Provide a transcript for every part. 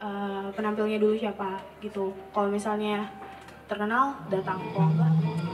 uh, penampilnya dulu siapa gitu. Kalau misalnya terkenal datang. Kalau enggak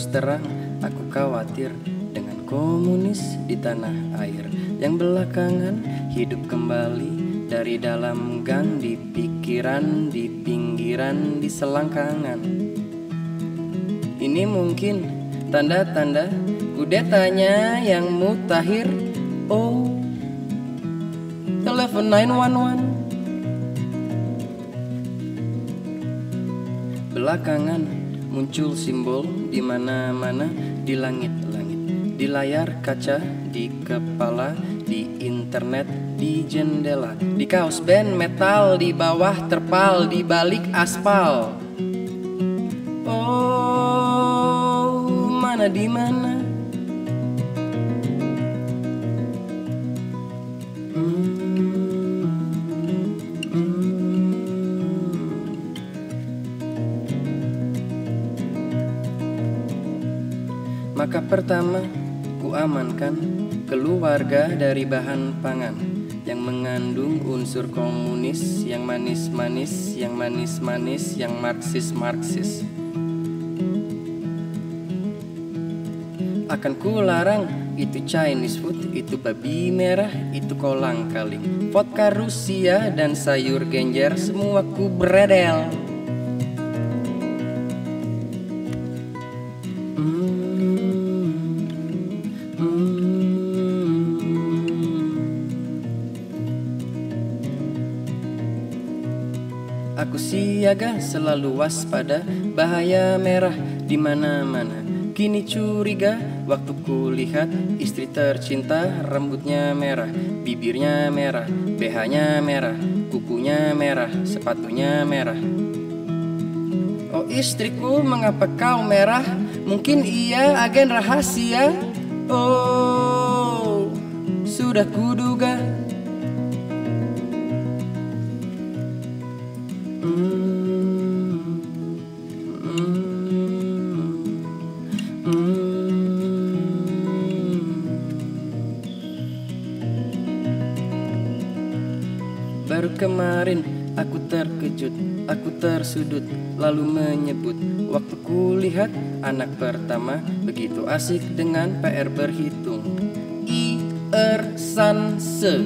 Terus terang aku khawatir dengan komunis di tanah air Yang belakangan hidup kembali dari dalam gang Di pikiran, di pinggiran, di selangkangan. Ini mungkin tanda-tanda kudetanya yang mutakhir. Oh, telepon 911 Belakangan muncul simbol di mana-mana di langit-langit, di layar kaca, di kepala, di internet, di jendela, di kaos band metal, di bawah terpal, di balik aspal. Oh, mana di mana? Maka pertama ku amankan keluarga dari bahan pangan yang mengandung unsur komunis, yang manis-manis, yang manis-manis, yang marxis-marxis. Akan ku larang itu Chinese food, itu babi merah, itu kolang kaling, vodka Rusia dan sayur genjer semua ku beredel. Aku siaga selalu waspada bahaya merah di mana-mana. Kini curiga waktu ku lihat istri tercinta rambutnya merah, bibirnya merah, BH-nya merah, kukunya merah, sepatunya merah. Oh istriku mengapa kau merah? Mungkin ia agen rahasia. Oh sudah kuduga. Baru kemarin aku terkejut, aku tersudut, lalu menyebut Waktu kulihat anak pertama begitu asik dengan PR berhitung. I, er, san, se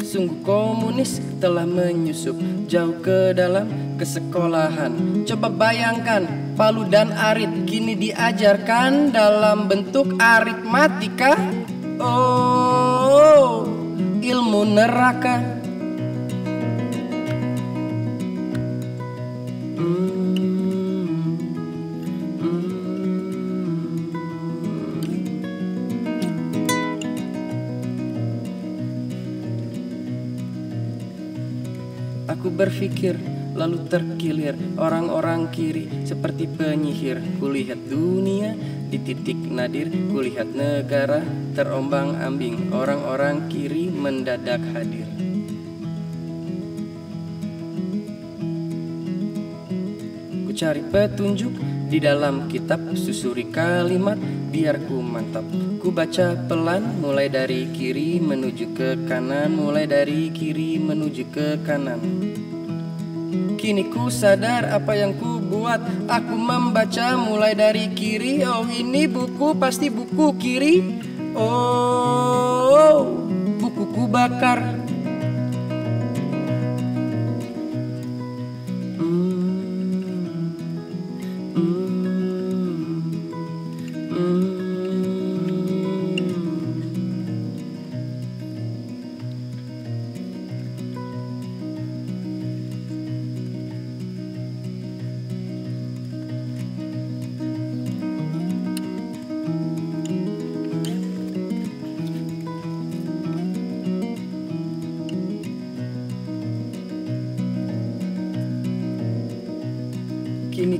Sungguh komunis telah menyusup jauh ke dalam kesekolahan. Coba bayangkan Palu dan Arit kini diajarkan dalam bentuk aritmatika. Oh, ilmu neraka. Aku berpikir lalu terkilir orang-orang kiri seperti penyihir. Kulihat dunia di titik nadir Kulihat negara terombang ambing. Orang-orang kiri mendadak hadir. Ku cari petunjuk di dalam kitab Susuri kalimat biar ku mantap. Ku baca pelan mulai dari kiri menuju ke kanan Mulai dari kiri menuju ke kanan Kini ku sadar apa yang ku buat. Aku membaca mulai dari kiri. Oh ini buku pasti buku kiri. Oh buku ku bakar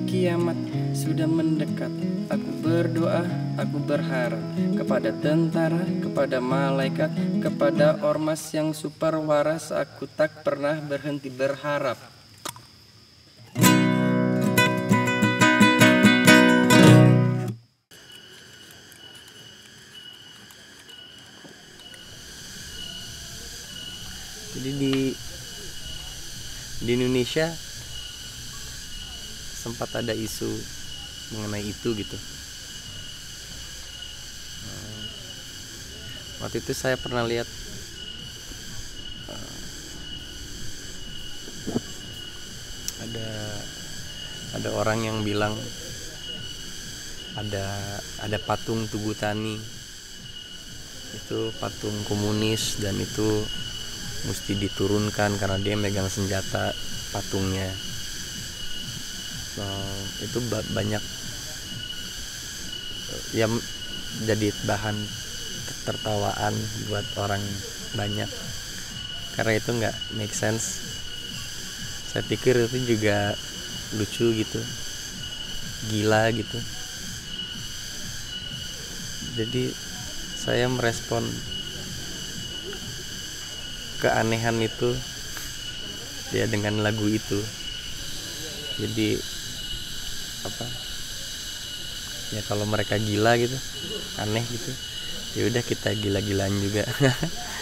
kiamat sudah mendekat. Aku berdoa, aku berharap Kepada tentara, kepada malaikat Kepada ormas yang super waras Aku tak pernah berhenti berharap. Jadi di di Indonesia sempat ada isu mengenai itu gitu. Eh, Waktu itu saya pernah lihat eh, ada ada orang yang bilang ada ada patung Tugu Tani itu patung komunis dan itu mesti diturunkan karena dia megang senjata patungnya Nah, itu ba- banyak ya m- jadi bahan tertawaan buat orang banyak. Karena itu nggak make sense. Saya pikir itu juga lucu gitu gila gitu. Jadi saya merespon keanehan itu ya dengan lagu itu. Jadi apa ya kalau mereka gila gitu aneh gitu ya udah kita gila-gilaan juga